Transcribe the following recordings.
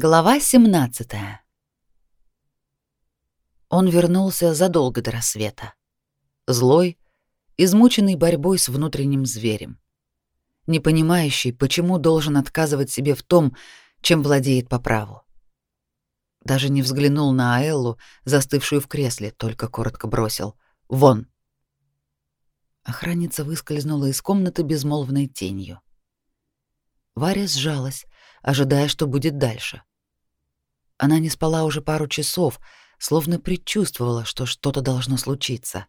Глава 17. Он вернулся задолго до рассвета. Злой, измученный борьбой с внутренним зверем. Не понимающий, почему должен отказывать себе в том, чем владеет по праву. Даже не взглянул на Аэллу, застывшую в кресле, только коротко бросил «Вон!». Охранница выскользнула из комнаты безмолвной тенью. Варя сжалась, ожидая, что будет дальше. Она не спала уже пару часов, словно предчувствовала, что что-то должно случиться.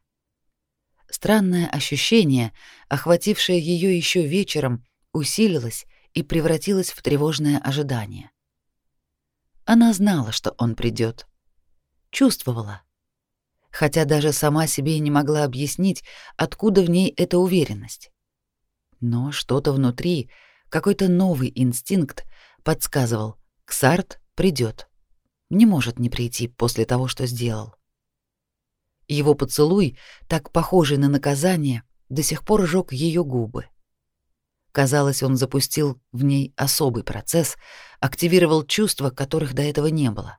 Странное ощущение, охватившее ее еще вечером, усилилось и превратилось в тревожное ожидание. Она знала, что он придет, Чувствовала. Хотя даже сама себе не могла объяснить, откуда в ней эта уверенность. Но что-то внутри, какой-то новый инстинкт подсказывал, Ксарт придет не может не прийти после того, что сделал. Его поцелуй, так похожий на наказание, до сих пор жёг ее губы. Казалось, он запустил в ней особый процесс, активировал чувства, которых до этого не было.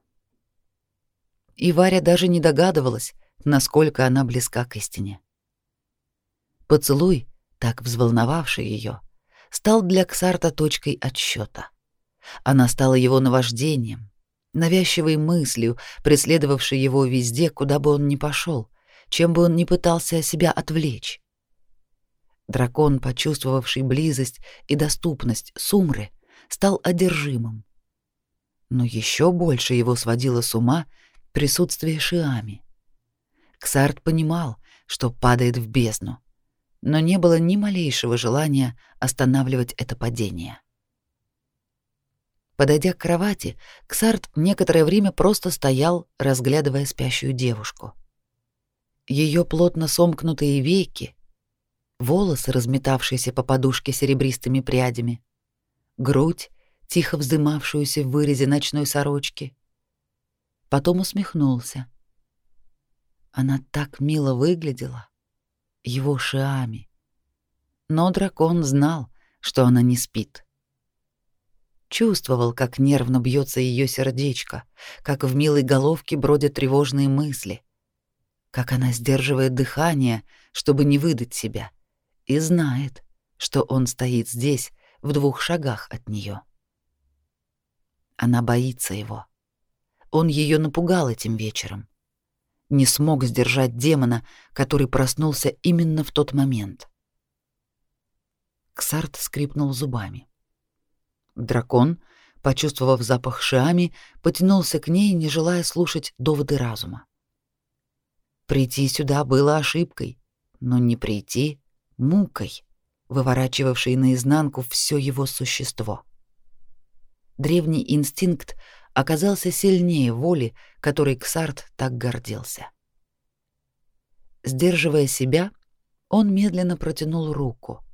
И Варя даже не догадывалась, насколько она близка к истине. Поцелуй, так взволновавший ее, стал для Ксарта точкой отсчета. Она стала его наваждением, навязчивой мыслью, преследовавшей его везде, куда бы он ни пошел, чем бы он ни пытался себя отвлечь. Дракон, почувствовавший близость и доступность Сумры, стал одержимым. Но еще больше его сводило с ума присутствие Шиами. Ксарт понимал, что падает в бездну, но не было ни малейшего желания останавливать это падение. Подойдя к кровати, Ксарт некоторое время просто стоял, разглядывая спящую девушку. Ее плотно сомкнутые веки, волосы, разметавшиеся по подушке серебристыми прядями, грудь, тихо вздымавшуюся в вырезе ночной сорочки. Потом усмехнулся. Она так мило выглядела, его шиами. Но дракон знал, что она не спит. Чувствовал, как нервно бьется ее сердечко, как в милой головке бродят тревожные мысли, как она сдерживает дыхание, чтобы не выдать себя, и знает, что он стоит здесь, в двух шагах от нее. Она боится его. Он ее напугал этим вечером. Не смог сдержать демона, который проснулся именно в тот момент. Ксарт скрипнул зубами. Дракон, почувствовав запах шиами, потянулся к ней, не желая слушать доводы разума. Прийти сюда было ошибкой, но не прийти — мукой, выворачивавшей наизнанку все его существо. Древний инстинкт оказался сильнее воли, которой Ксарт так гордился. Сдерживая себя, он медленно протянул руку —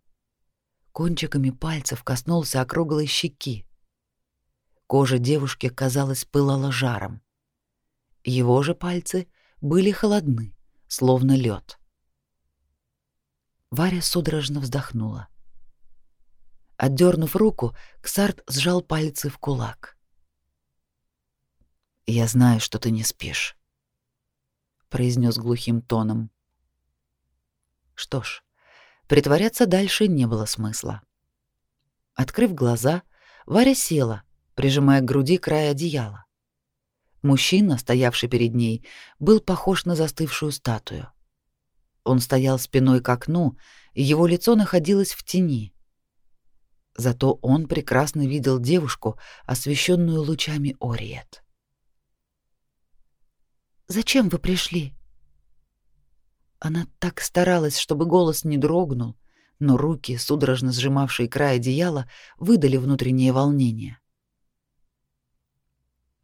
кончиками пальцев коснулся округлой щеки. Кожа девушки, казалось, пылала жаром. Его же пальцы были холодны, словно лед. Варя судорожно вздохнула. Отдернув руку, Ксарт сжал пальцы в кулак. «Я знаю, что ты не спишь», — произнес глухим тоном. «Что ж, Притворяться дальше не было смысла. Открыв глаза, Варя села, прижимая к груди край одеяла. Мужчина, стоявший перед ней, был похож на застывшую статую. Он стоял спиной к окну, и его лицо находилось в тени. Зато он прекрасно видел девушку, освещенную лучами Ориет. «Зачем вы пришли?» Она так старалась, чтобы голос не дрогнул, но руки, судорожно сжимавшие край одеяла, выдали внутреннее волнение.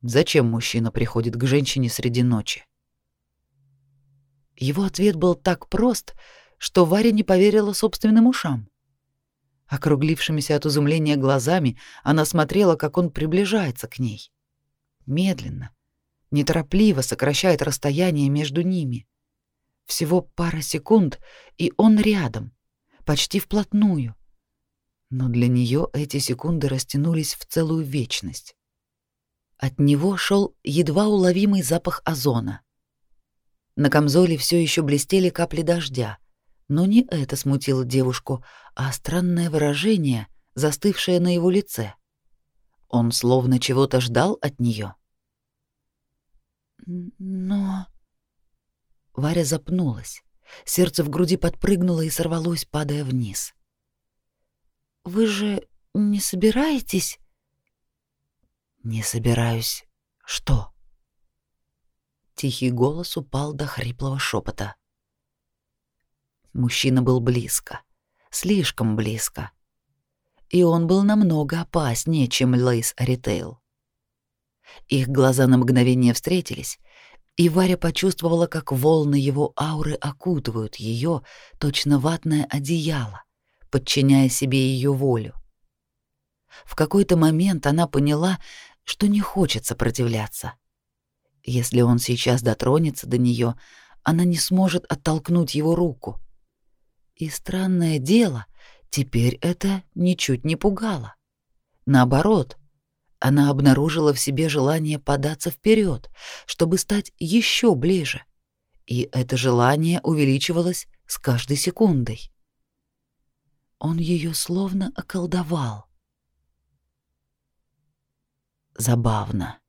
Зачем мужчина приходит к женщине среди ночи? Его ответ был так прост, что Варя не поверила собственным ушам. Округлившимися от изумления глазами она смотрела, как он приближается к ней. Медленно, неторопливо сокращает расстояние между ними. Всего пара секунд, и он рядом, почти вплотную. Но для нее эти секунды растянулись в целую вечность. От него шел едва уловимый запах озона. На камзоле все еще блестели капли дождя, но не это смутило девушку, а странное выражение, застывшее на его лице. Он словно чего-то ждал от нее. Но Варя запнулась. Сердце в груди подпрыгнуло и сорвалось, падая вниз. Вы же не собираетесь не собираюсь. Что? Тихий голос упал до хриплого шепота. Мужчина был близко, слишком близко. И он был намного опаснее, чем Лейс Ритейл. Их глаза на мгновение встретились, и Варя почувствовала, как волны его ауры окутывают ее, точно ватное одеяло, подчиняя себе ее волю. В какой-то момент она поняла, что не хочет сопротивляться. Если он сейчас дотронется до нее, она не сможет оттолкнуть его руку. И странное дело, теперь это ничуть не пугало. Наоборот, она обнаружила в себе желание податься вперед, чтобы стать еще ближе. И это желание увеличивалось с каждой секундой. Он ее словно околдовал. Забавно.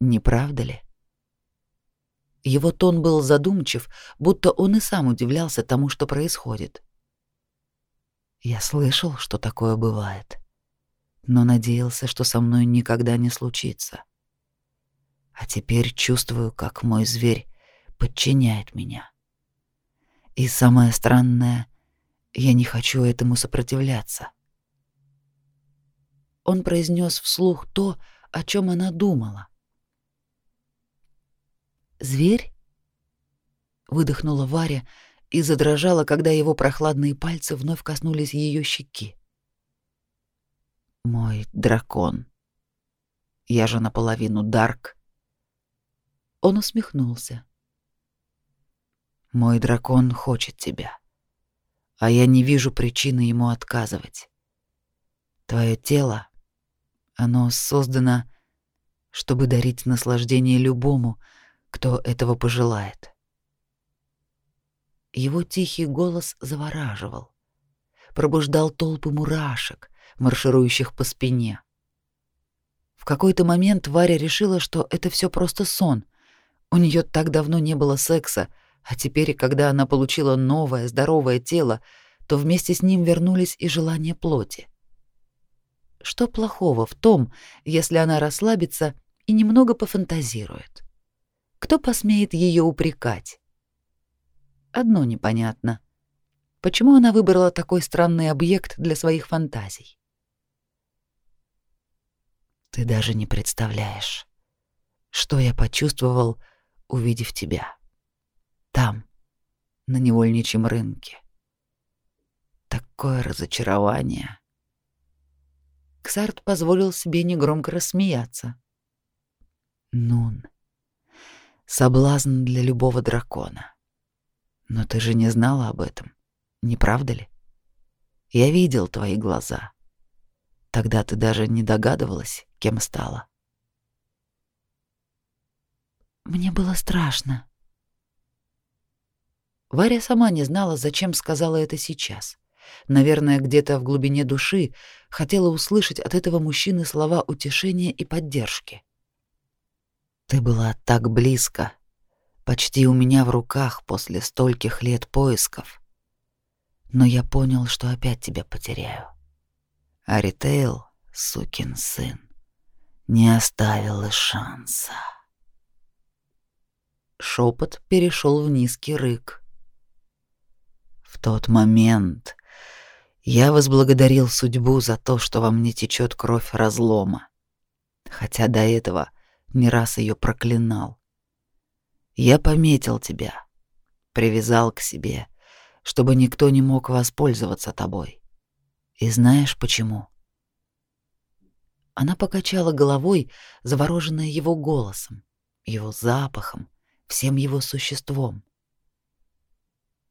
Не правда ли? Его тон был задумчив, будто он и сам удивлялся тому, что происходит. Я слышал, что такое бывает, но надеялся, что со мной никогда не случится. А теперь чувствую, как мой зверь подчиняет меня. И самое странное, я не хочу этому сопротивляться. Он произнес вслух то, о чем она думала. «Зверь?» — выдохнула Варя и задрожала, когда его прохладные пальцы вновь коснулись ее щеки. «Мой дракон. Я же наполовину Дарк». Он усмехнулся. «Мой дракон хочет тебя, а я не вижу причины ему отказывать. Твое тело оно создано, чтобы дарить наслаждение любому, кто этого пожелает. Его тихий голос завораживал, пробуждал толпы мурашек, марширующих по спине. В какой-то момент Варя решила, что это все просто сон. У нее так давно не было секса, а теперь, когда она получила новое, здоровое тело, то вместе с ним вернулись и желания плоти. Что плохого в том, если она расслабится и немного пофантазирует? Кто посмеет ее упрекать? Одно непонятно. Почему она выбрала такой странный объект для своих фантазий? Ты даже не представляешь, что я почувствовал, увидев тебя. Там, на невольничьем рынке. Такое разочарование. Ксарт позволил себе негромко рассмеяться. Нун. Соблазн для любого дракона. Но ты же не знала об этом, не правда ли? Я видел твои глаза. Тогда ты даже не догадывалась, кем стала. Мне было страшно. Варя сама не знала, зачем сказала это сейчас. Наверное, где-то в глубине души хотела услышать от этого мужчины слова утешения и поддержки. Ты была так близко, почти у меня в руках после стольких лет поисков. Но я понял, что опять тебя потеряю. А Ритейл, сукин сын, не оставил и шанса. Шепот перешел в низкий рык. В тот момент я возблагодарил судьбу за то, что во мне течет кровь разлома, хотя до этого не раз ее проклинал. Я пометил тебя, привязал к себе, чтобы никто не мог воспользоваться тобой. И знаешь почему? Она покачала головой, завороженная его голосом, его запахом, всем его существом.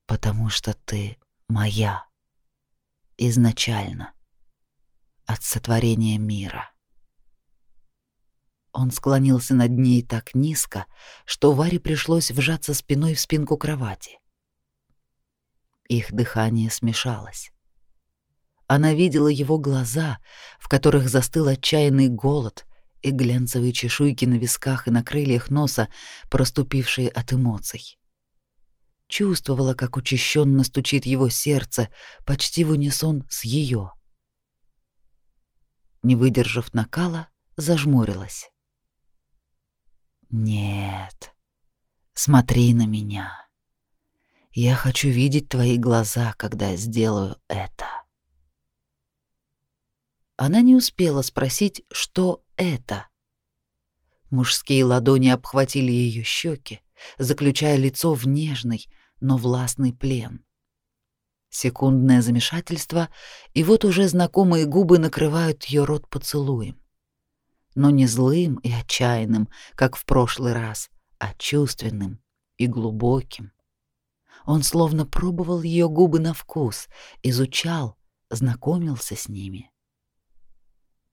Потому что ты моя изначально, от сотворения мира. Он склонился над ней так низко, что Варе пришлось вжаться спиной в спинку кровати. Их дыхание смешалось. Она видела его глаза, в которых застыл отчаянный голод, и глянцевые чешуйки на висках и на крыльях носа, проступившие от эмоций. Чувствовала, как учащенно стучит его сердце, почти в унисон с ее. Не выдержав накала, зажмурилась. Нет. Смотри на меня. Я хочу видеть твои глаза, когда сделаю это. Она не успела спросить, что это. Мужские ладони обхватили ее щеки, заключая лицо в нежный, но властный плен. Секундное замешательство, и вот уже знакомые губы накрывают ее рот поцелуем но не злым и отчаянным, как в прошлый раз, а чувственным и глубоким. Он словно пробовал ее губы на вкус, изучал, знакомился с ними.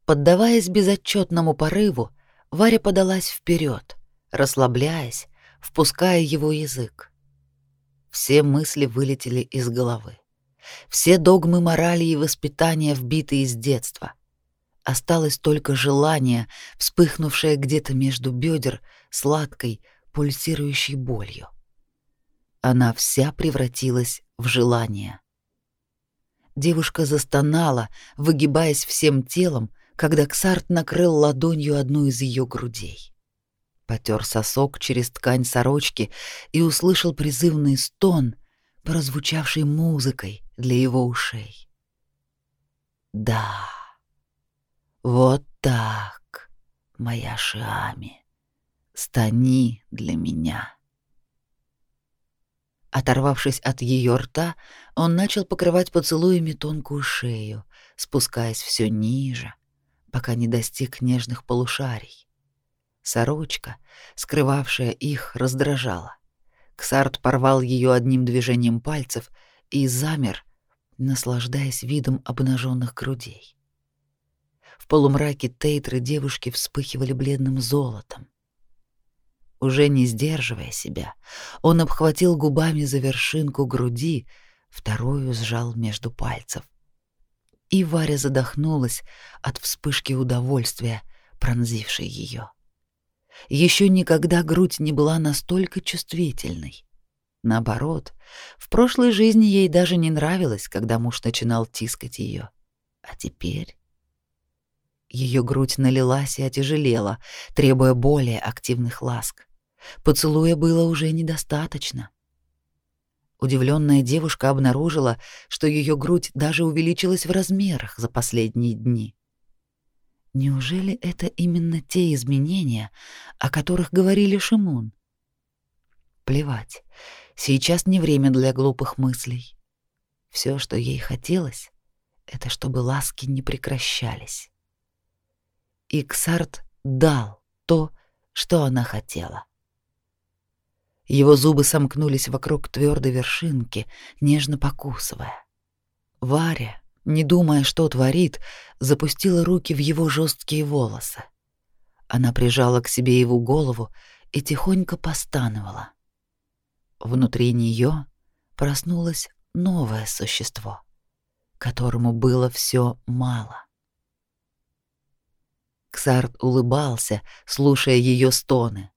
Поддаваясь безотчетному порыву, Варя подалась вперед, расслабляясь, впуская его язык. Все мысли вылетели из головы. Все догмы морали и воспитания вбиты с детства — Осталось только желание, вспыхнувшее где-то между бедер сладкой, пульсирующей болью. Она вся превратилась в желание. Девушка застонала, выгибаясь всем телом, когда Ксарт накрыл ладонью одну из ее грудей. Потер сосок через ткань сорочки и услышал призывный стон, прозвучавший музыкой для его ушей. Да. Вот так, моя Шиами, стани для меня. Оторвавшись от ее рта, он начал покрывать поцелуями тонкую шею, спускаясь все ниже, пока не достиг нежных полушарий. Сорочка, скрывавшая их, раздражала. Ксарт порвал ее одним движением пальцев и замер, наслаждаясь видом обнаженных грудей. В полумраке тейтры девушки вспыхивали бледным золотом. Уже не сдерживая себя, он обхватил губами за вершинку груди, вторую сжал между пальцев. И Варя задохнулась от вспышки удовольствия, пронзившей ее. Еще никогда грудь не была настолько чувствительной. Наоборот, в прошлой жизни ей даже не нравилось, когда муж начинал тискать ее. А теперь ее грудь налилась и отяжелела, требуя более активных ласк. Поцелуя было уже недостаточно. Удивленная девушка обнаружила, что ее грудь даже увеличилась в размерах за последние дни. Неужели это именно те изменения, о которых говорили Шимун? Плевать. Сейчас не время для глупых мыслей. Все, что ей хотелось, это чтобы ласки не прекращались. Иксарт дал то, что она хотела. Его зубы сомкнулись вокруг твердой вершинки, нежно покусывая. Варя, не думая, что творит, запустила руки в его жесткие волосы. Она прижала к себе его голову и тихонько постановала. Внутри нее проснулось новое существо, которому было все мало. Ксарт улыбался, слушая ее стоны.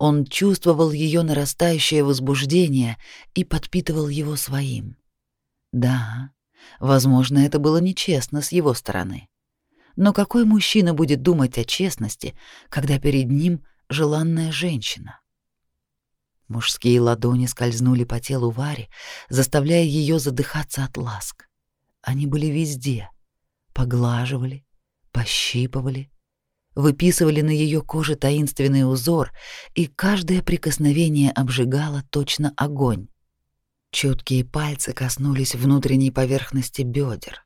Он чувствовал ее нарастающее возбуждение и подпитывал его своим. Да, возможно, это было нечестно с его стороны. Но какой мужчина будет думать о честности, когда перед ним желанная женщина? Мужские ладони скользнули по телу Вари, заставляя ее задыхаться от ласк. Они были везде. Поглаживали, пощипывали, выписывали на ее коже таинственный узор, и каждое прикосновение обжигало точно огонь. Чуткие пальцы коснулись внутренней поверхности бедер,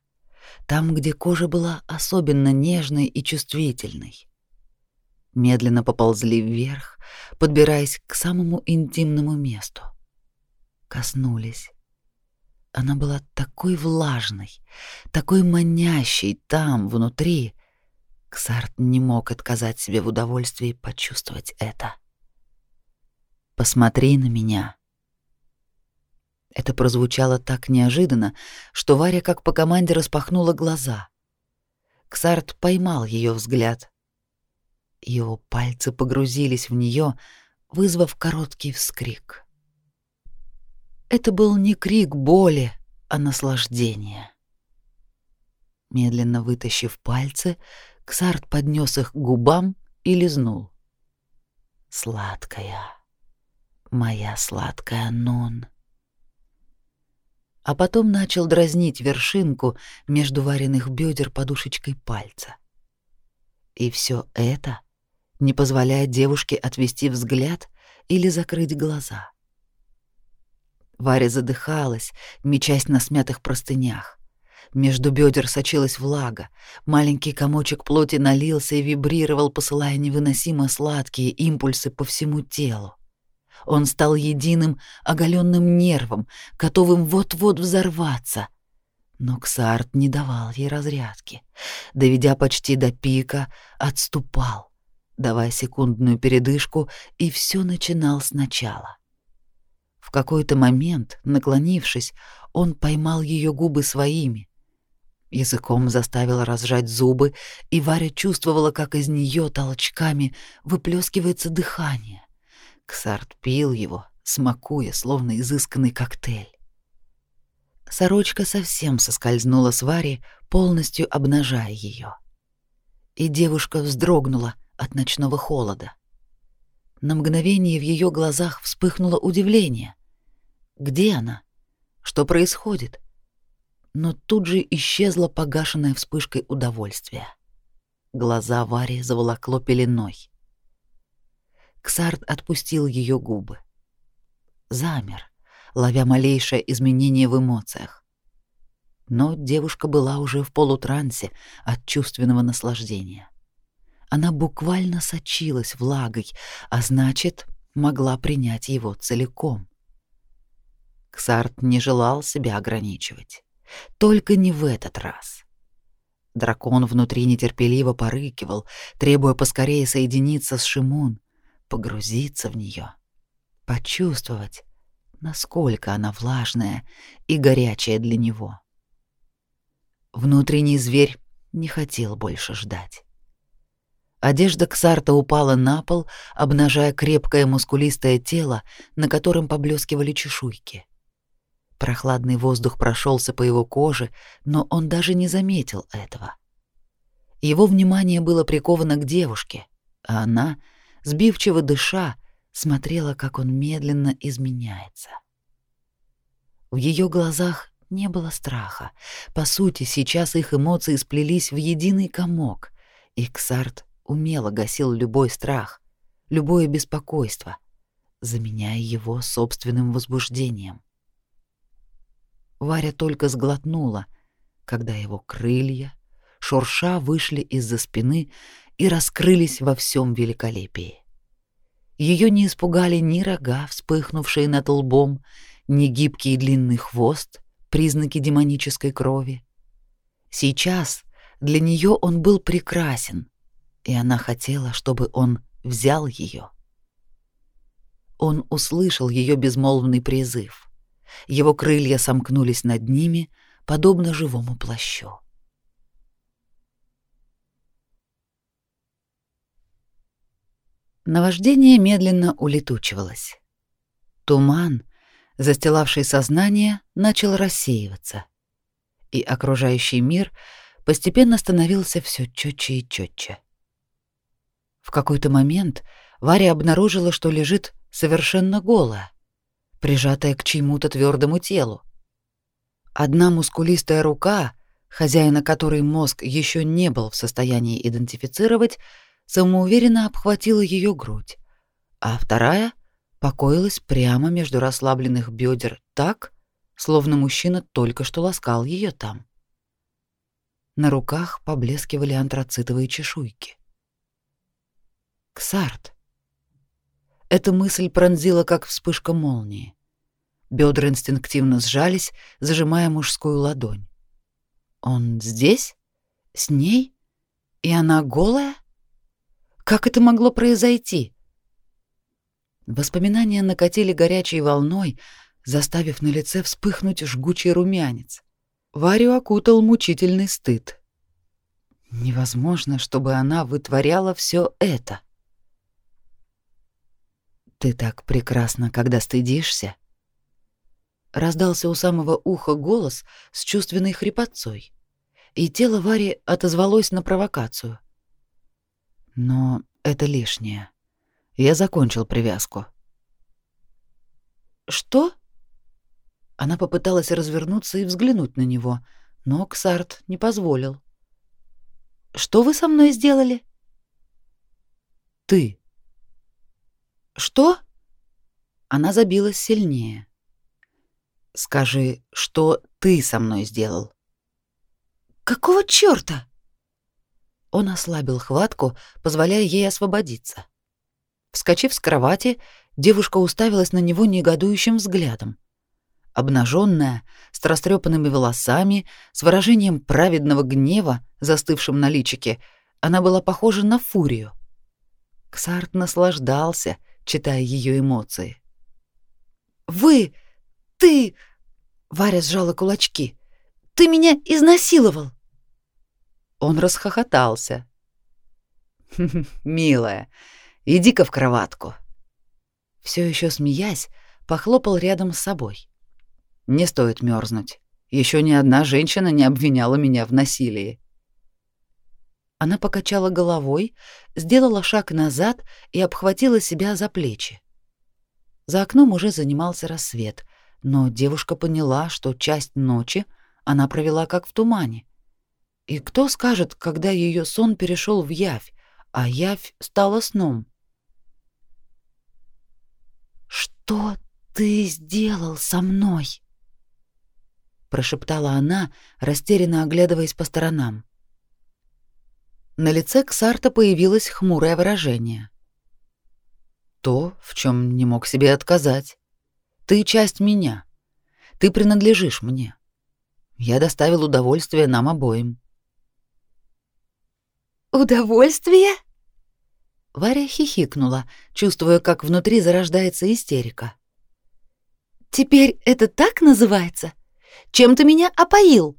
там, где кожа была особенно нежной и чувствительной. Медленно поползли вверх, подбираясь к самому интимному месту. Коснулись. Она была такой влажной, такой манящей там, внутри, Ксарт не мог отказать себе в удовольствии почувствовать это. «Посмотри на меня». Это прозвучало так неожиданно, что Варя как по команде распахнула глаза. Ксарт поймал ее взгляд. Его пальцы погрузились в нее, вызвав короткий вскрик. Это был не крик боли, а наслаждение. Медленно вытащив пальцы, Ксарт поднес их к губам и лизнул. «Сладкая, моя сладкая Нон». А потом начал дразнить вершинку между вареных бедер подушечкой пальца. И все это не позволяет девушке отвести взгляд или закрыть глаза. Варя задыхалась, мечась на смятых простынях. Между бедер сочилась влага. Маленький комочек плоти налился и вибрировал, посылая невыносимо сладкие импульсы по всему телу. Он стал единым оголенным нервом, готовым вот-вот взорваться. Но Ксарт не давал ей разрядки. Доведя почти до пика, отступал, давая секундную передышку, и все начинал сначала. В какой-то момент, наклонившись, он поймал ее губы своими, Языком заставил разжать зубы, и Варя чувствовала, как из нее толчками выплескивается дыхание. Ксарт пил его, смакуя, словно изысканный коктейль. Сорочка совсем соскользнула с Вари, полностью обнажая ее. И девушка вздрогнула от ночного холода. На мгновение в ее глазах вспыхнуло удивление. Где она? Что происходит? Но тут же исчезла погашенная вспышкой удовольствия. Глаза Вари заволокло пеленой. Ксарт отпустил ее губы. Замер, ловя малейшее изменение в эмоциях. Но девушка была уже в полутрансе от чувственного наслаждения. Она буквально сочилась влагой, а значит, могла принять его целиком. Ксарт не желал себя ограничивать. Только не в этот раз. Дракон внутри нетерпеливо порыкивал, требуя поскорее соединиться с Шимун, погрузиться в нее, почувствовать, насколько она влажная и горячая для него. Внутренний зверь не хотел больше ждать. Одежда Ксарта упала на пол, обнажая крепкое мускулистое тело, на котором поблескивали чешуйки. Прохладный воздух прошелся по его коже, но он даже не заметил этого. Его внимание было приковано к девушке, а она, сбивчиво дыша, смотрела, как он медленно изменяется. В ее глазах не было страха. По сути, сейчас их эмоции сплелись в единый комок, и Ксарт умело гасил любой страх, любое беспокойство, заменяя его собственным возбуждением. Варя только сглотнула, когда его крылья, шурша, вышли из-за спины и раскрылись во всем великолепии. Ее не испугали ни рога, вспыхнувшие над лбом, ни гибкий длинный хвост, признаки демонической крови. Сейчас для нее он был прекрасен, и она хотела, чтобы он взял ее. Он услышал ее безмолвный призыв. Его крылья сомкнулись над ними, подобно живому плащу. Наваждение медленно улетучивалось. Туман, застилавший сознание, начал рассеиваться, и окружающий мир постепенно становился все четче и четче. В какой-то момент Варя обнаружила, что лежит совершенно голая прижатая к чьему-то твердому телу. Одна мускулистая рука, хозяина которой мозг еще не был в состоянии идентифицировать, самоуверенно обхватила ее грудь, а вторая покоилась прямо между расслабленных бедер так, словно мужчина только что ласкал ее там. На руках поблескивали антрацитовые чешуйки. Ксарт. Эта мысль пронзила, как вспышка молнии. Бедра инстинктивно сжались, зажимая мужскую ладонь. Он здесь? С ней? И она голая? Как это могло произойти? Воспоминания накатили горячей волной, заставив на лице вспыхнуть жгучий румянец. Варю окутал мучительный стыд. Невозможно, чтобы она вытворяла все это. Ты так прекрасна, когда стыдишься. Раздался у самого уха голос с чувственной хрипотцой, и тело Вари отозвалось на провокацию. Но это лишнее. Я закончил привязку. Что? Она попыталась развернуться и взглянуть на него, но Ксарт не позволил. Что вы со мной сделали? Ты. Что? Она забилась сильнее. Скажи, что ты со мной сделал? Какого чёрта? Он ослабил хватку, позволяя ей освободиться. Вскочив с кровати, девушка уставилась на него негодующим взглядом. Обнаженная, с растрепанными волосами, с выражением праведного гнева, застывшим на личике, она была похожа на фурию. Ксарт наслаждался, читая ее эмоции. «Вы! Ты!» — Варя сжала кулачки. «Ты меня изнасиловал!» Он расхохотался. «Милая, иди-ка в кроватку!» Все еще смеясь, похлопал рядом с собой. Не стоит мерзнуть. Еще ни одна женщина не обвиняла меня в насилии. Она покачала головой, сделала шаг назад и обхватила себя за плечи. За окном уже занимался рассвет, но девушка поняла, что часть ночи она провела как в тумане. И кто скажет, когда ее сон перешел в явь, а явь стала сном? Что ты сделал со мной? прошептала она, растерянно оглядываясь по сторонам. На лице Ксарта появилось хмурое выражение. То, в чем не мог себе отказать. Ты часть меня. Ты принадлежишь мне. Я доставил удовольствие нам обоим. Удовольствие? Варя хихикнула, чувствуя, как внутри зарождается истерика. Теперь это так называется? Чем ты меня опоил?»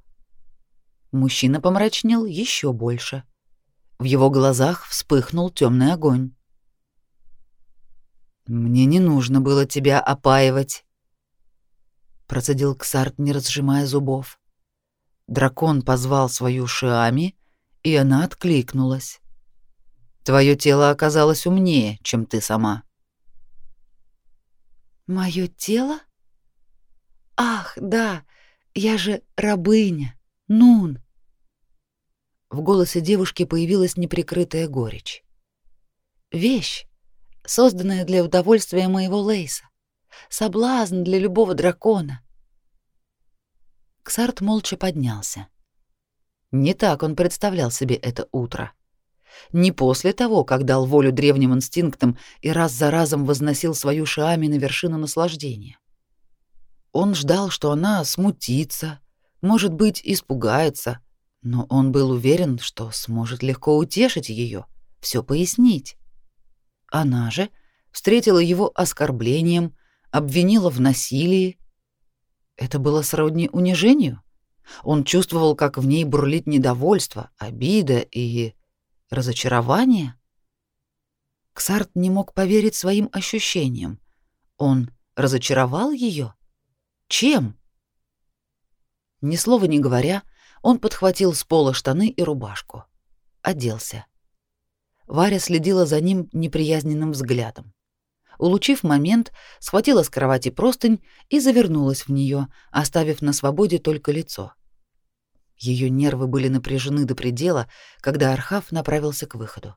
Мужчина помрачнел еще больше. В его глазах вспыхнул темный огонь. «Мне не нужно было тебя опаивать», — процедил Ксарт, не разжимая зубов. Дракон позвал свою Шиами, и она откликнулась. Твое тело оказалось умнее, чем ты сама. Мое тело? Ах, да, я же рабыня, Нун. В голосе девушки появилась неприкрытая горечь. Вещь, созданная для удовольствия моего Лейса, соблазн для любого дракона. Ксарт молча поднялся. Не так он представлял себе это утро. Не после того, как дал волю древним инстинктам и раз за разом возносил свою Шиами на вершину наслаждения. Он ждал, что она смутится, может быть, испугается, но он был уверен, что сможет легко утешить ее, все пояснить. Она же встретила его оскорблением, обвинила в насилии. Это было сродни унижению. Он чувствовал, как в ней бурлит недовольство, обида и разочарование. Ксарт не мог поверить своим ощущениям. Он разочаровал ее? Чем? Ни слова не говоря, он подхватил с пола штаны и рубашку. Оделся. Варя следила за ним неприязненным взглядом. Улучив момент, схватила с кровати простынь и завернулась в нее, оставив на свободе только лицо. Ее нервы были напряжены до предела, когда Архав направился к выходу.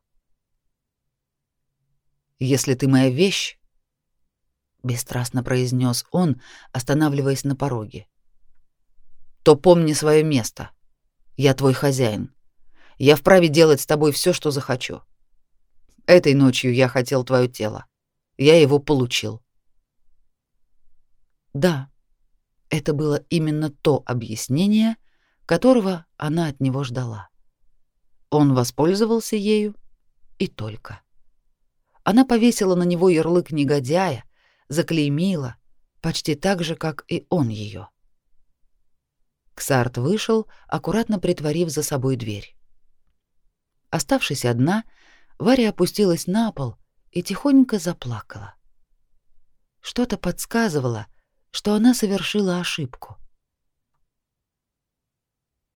«Если ты моя вещь, бесстрастно произнес он, останавливаясь на пороге. То помни свое место. Я твой хозяин. Я вправе делать с тобой все, что захочу. Этой ночью я хотел твое тело. Я его получил. Да. Это было именно то объяснение, которого она от него ждала. Он воспользовался ею и только. Она повесила на него ярлык негодяя, заклеймила, почти так же, как и он ее. Ксарт вышел, аккуратно притворив за собой дверь. Оставшись одна, Варя опустилась на пол и тихонько заплакала. Что-то подсказывало, что она совершила ошибку.